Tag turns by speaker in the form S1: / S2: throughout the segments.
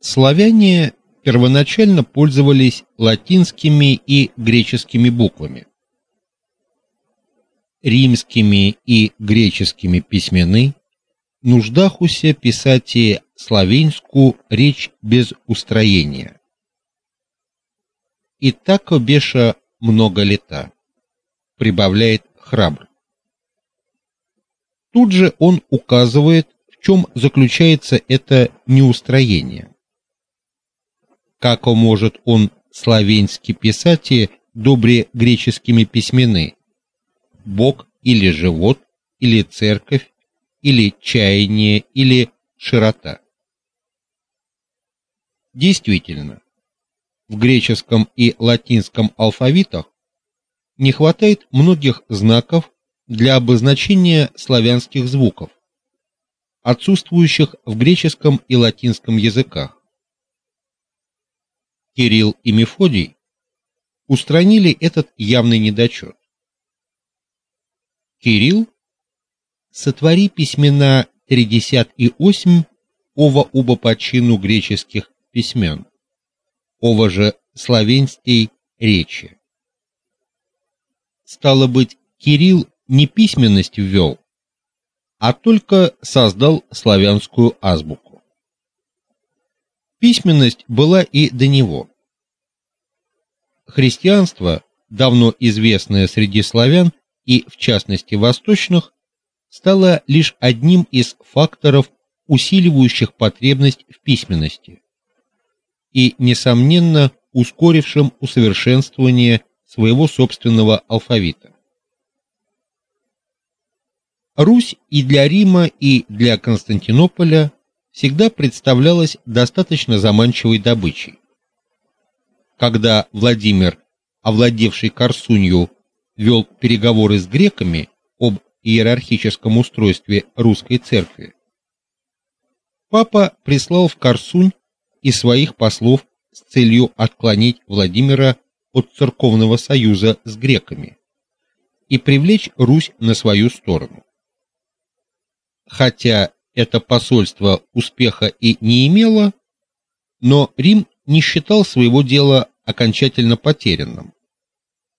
S1: Славяне первоначально пользовались латинскими и греческими буквами. Римскими и греческими письмены нуждахуся писати славянскую речь без устроения. И так обеша много лета, прибавляет храбр. Тут же он указывает, в чем заключается это неустроение. Как может он славянски писать добре греческими письмены? Бог или живот, или церковь, или чаяние, или широта. Действительно, в греческом и латинском алфавитах не хватает многих знаков для обозначения славянских звуков, отсутствующих в греческом и латинском языках. Кирилл и Мефодий устранили этот явный недочет. Кирилл сотвори письмена тридесят и осьм ова уба по чину греческих письмен, ова же славянстей речи. Стало быть, Кирилл не письменность ввел, а только создал славянскую азбуку. Письменность была и до него. Христианство, давно известное среди славян и в частности восточных, стало лишь одним из факторов, усиливающих потребность в письменности и несомненно ускорившим усовершенствование своего собственного алфавита. Русь и для Рима, и для Константинополя всегда представлялась достаточно заманчивой добычей. Когда Владимир, овладевший Корсунью, вел переговоры с греками об иерархическом устройстве русской церкви, папа прислал в Корсунь и своих послов с целью отклонить Владимира от церковного союза с греками и привлечь Русь на свою сторону. Хотя это посольство успеха и не имело, но Рим не считал своего дела окончательно потерянным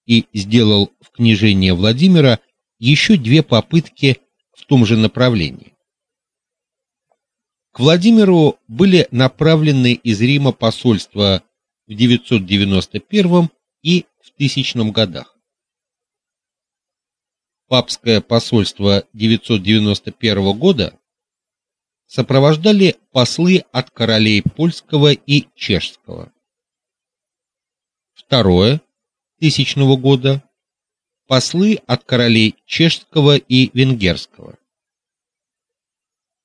S1: и сделал в княжение Владимира еще две попытки в том же направлении. К Владимиру были направлены из Рима посольства в 991 и в 1000 годах. Папское посольство 991 года сопровождали послы от королей польского и чешского. Второе тысячного года послы от королей чешского и венгерского.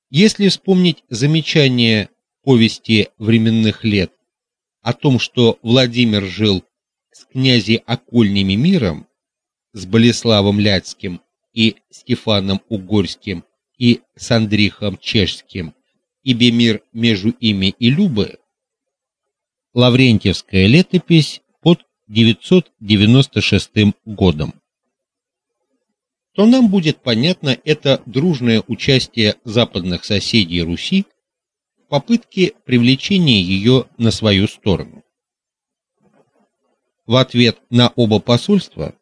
S1: Если вспомнить замечание повести временных лет о том, что Владимир жил с князи окольными миром, с Болеславом Ляцким и Стефаном Угорским и с Андрихом Чешским, ибо мир между ими и Любы, Лаврентьевская летопись под 996 годом. То нам будет понятно это дружное участие западных соседей Руси в попытке привлечения ее на свою сторону. В ответ на оба посольства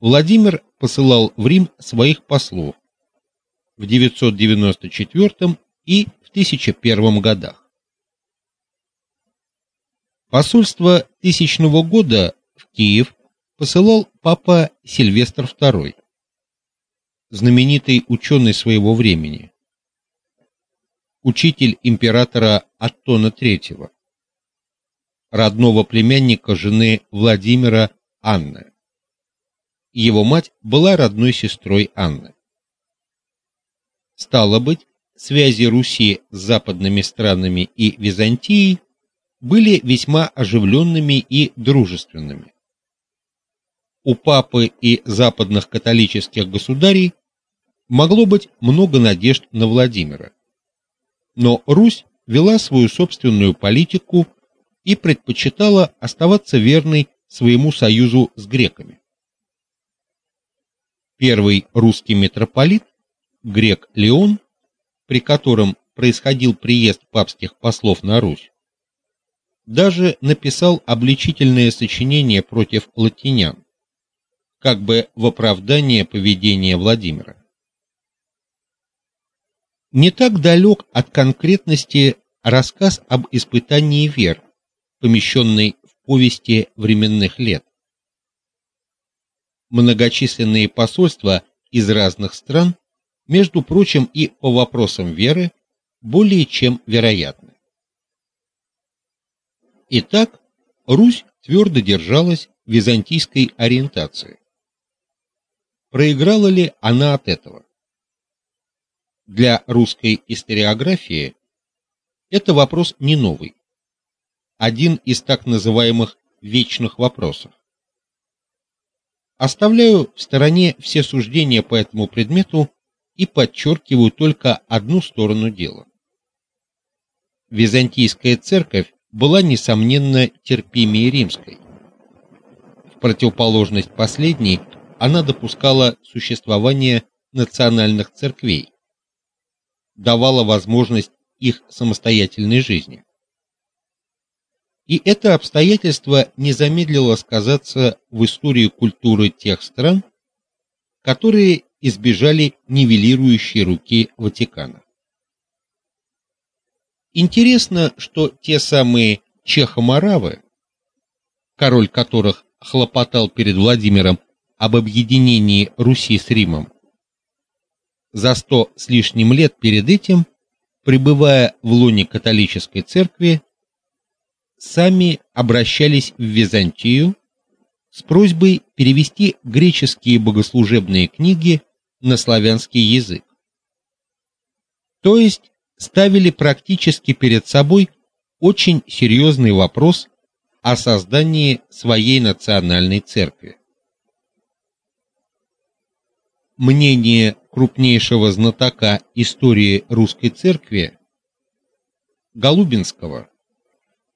S1: Владимир посылал в Рим своих послов, в 994 и в 1001 годах. Посольство тысячного года в Киев посылал папа Сильвестр II, знаменитый ученый своего времени, учитель императора Аттона III, родного племянника жены Владимира Анны. Его мать была родной сестрой Анны. Стало быть, связи Руси с западными странами и Византией были весьма оживленными и дружественными. У папы и западных католических государей могло быть много надежд на Владимира. Но Русь вела свою собственную политику и предпочитала оставаться верной своему союзу с греками. Первый русский митрополит грек Леон, при котором происходил приезд папских послов на Русь, даже написал обличительное сочинение против латинян, как бы в оправдание поведения Владимира. Не так далек от конкретности рассказ об испытании вер, помещенный в повести временных лет. Многочисленные посольства из разных стран, между прочим, и по вопросам веры, более чем вероятны. Итак, Русь твердо держалась византийской ориентации. Проиграла ли она от этого? Для русской историографии это вопрос не новый. Один из так называемых вечных вопросов. Оставляю в стороне все суждения по этому предмету и подчеркиваю только одну сторону дела. Византийская церковь была несомненно терпимее римской. В противоположность последней она допускала существование национальных церквей, давала возможность их самостоятельной жизни. И это обстоятельство не замедлило сказаться в истории культуры тех стран, которые избежали нивелирующей руки Ватикана. Интересно, что те самые чехоморавы, король которых хлопотал перед Владимиром об объединении Руси с Римом, за сто с лишним лет перед этим, пребывая в лоне католической церкви, сами обращались в Византию с просьбой перевести греческие богослужебные книги на славянский язык. То есть ставили практически перед собой очень серьезный вопрос о создании своей национальной церкви. Мнение крупнейшего знатока истории русской церкви Голубинского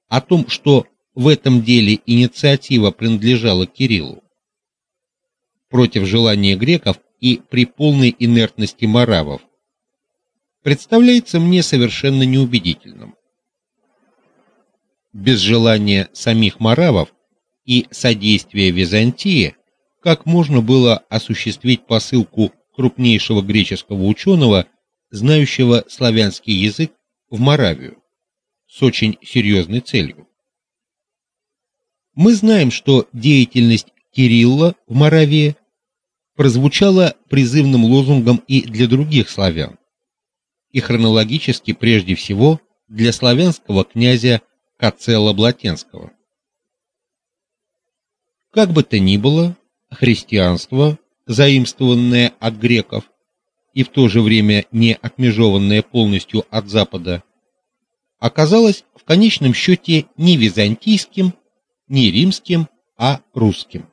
S1: о том, что в этом деле инициатива принадлежала Кириллу против желания греков и при полной инертности маравов представляется мне совершенно неубедительным. Без желания самих маравов и содействия Византии, как можно было осуществить посылку крупнейшего греческого ученого, знающего славянский язык, в Моравию с очень серьезной целью? Мы знаем, что деятельность Кирилла в Моравии прозвучала призывным лозунгом и для других славян и хронологически прежде всего для славянского князя Кацела Блатенского. Как бы то ни было, христианство, заимствованное от греков и в то же время не отмежованное полностью от Запада, оказалось в конечном счете не византийским, не римским, а русским.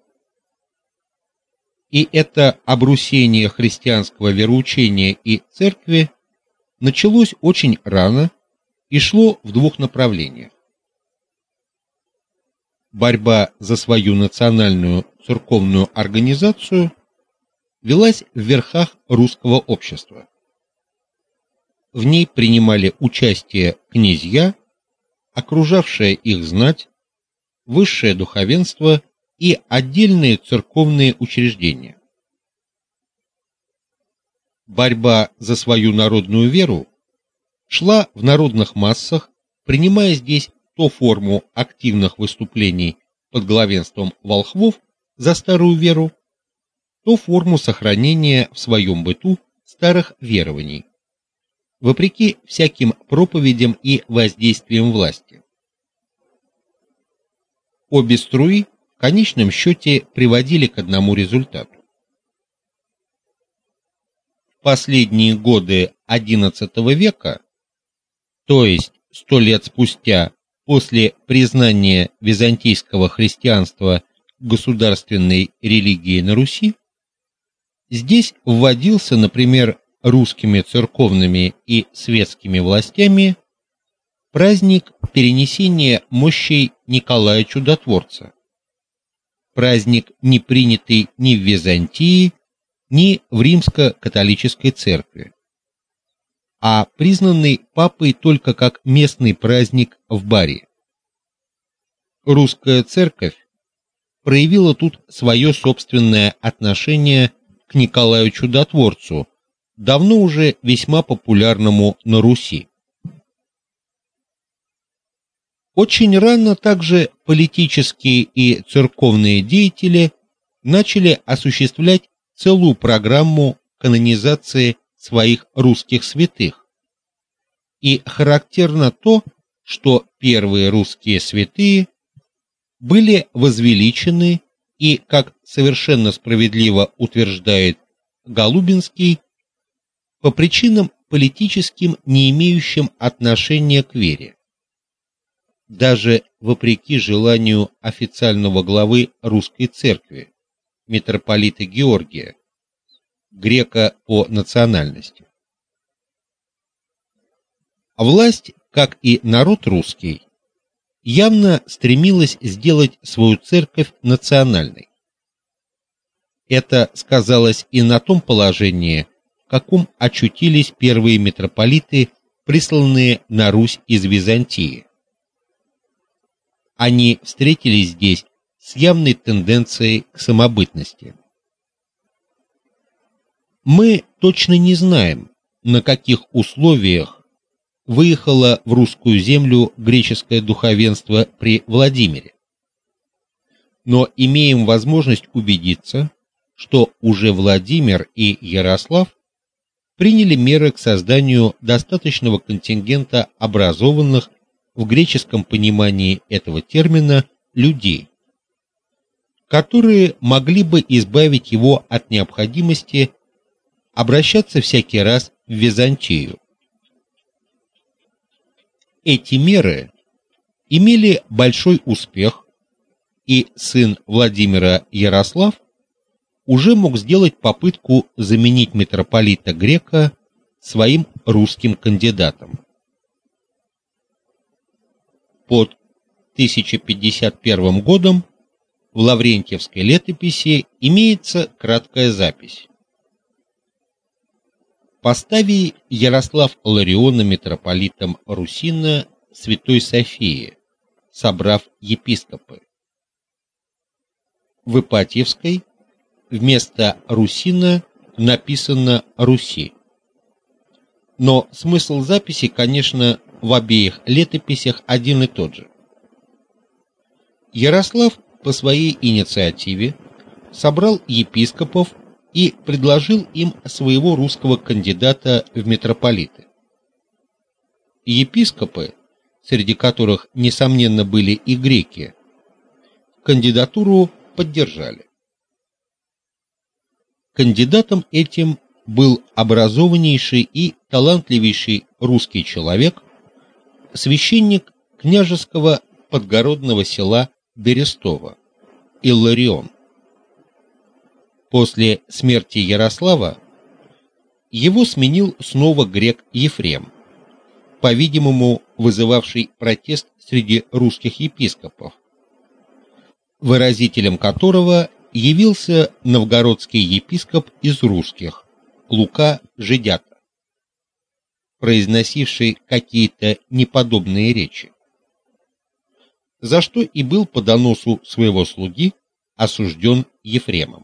S1: И это обрусение христианского вероучения и церкви началось очень рано и шло в двух направлениях. Борьба за свою национальную церковную организацию велась в верхах русского общества. В ней принимали участие князья, окружавшая их знать, высшее духовенство и отдельные церковные учреждения борьба за свою народную веру шла в народных массах, принимая здесь то форму активных выступлений под главенством волхвов за старую веру, то форму сохранения в своем быту старых верований, вопреки всяким проповедям и воздействиям власти. Обе струи в конечном счете приводили к одному результату последние годы XI века, то есть сто лет спустя после признания византийского христианства государственной религией на Руси, здесь вводился, например, русскими церковными и светскими властями праздник перенесения мощей Николая Чудотворца. Праздник, не принятый ни в Византии, ни в римско-католической церкви, а признанный папой только как местный праздник в Баре. русская церковь проявила тут свое собственное отношение к Николаю Чудотворцу, давно уже весьма популярному на Руси. Очень рано также политические и церковные деятели начали осуществлять целую программу канонизации своих русских святых. И характерно то, что первые русские святые были возвеличены и, как совершенно справедливо утверждает Голубинский, по причинам политическим, не имеющим отношения к вере. Даже вопреки желанию официального главы русской церкви, митрополита Георгия, грека по национальности. А власть, как и народ русский, явно стремилась сделать свою церковь национальной. Это сказалось и на том положении, в каком очутились первые митрополиты, присланные на Русь из Византии. Они встретились здесь с явной тенденцией к самобытности. Мы точно не знаем, на каких условиях выехало в русскую землю греческое духовенство при Владимире. Но имеем возможность убедиться, что уже Владимир и Ярослав приняли меры к созданию достаточного контингента образованных в греческом понимании этого термина людей, которые могли бы избавить его от необходимости обращаться всякий раз в Византию. Эти меры имели большой успех, и сын Владимира Ярослав уже мог сделать попытку заменить митрополита Грека своим русским кандидатом. Под 1051 годом в Лаврентьевской летописи имеется краткая запись. Постави Ярослав Лариона митрополитом Русина Святой Софии, собрав епископы. В Ипатьевской вместо Русина написано Руси. Но смысл записи, конечно, в обеих летописях один и тот же. Ярослав по своей инициативе собрал епископов и предложил им своего русского кандидата в митрополиты. Епископы, среди которых несомненно были и греки, кандидатуру поддержали. Кандидатом этим был образованнейший и талантливейший русский человек, священник княжеского подгородного села Берестово, Илларион. После смерти Ярослава его сменил снова грек Ефрем, по-видимому, вызывавший протест среди русских епископов, выразителем которого явился новгородский епископ из русских Лука Жидяка, произносивший какие-то неподобные речи, за что и был по доносу своего слуги осужден Ефремом.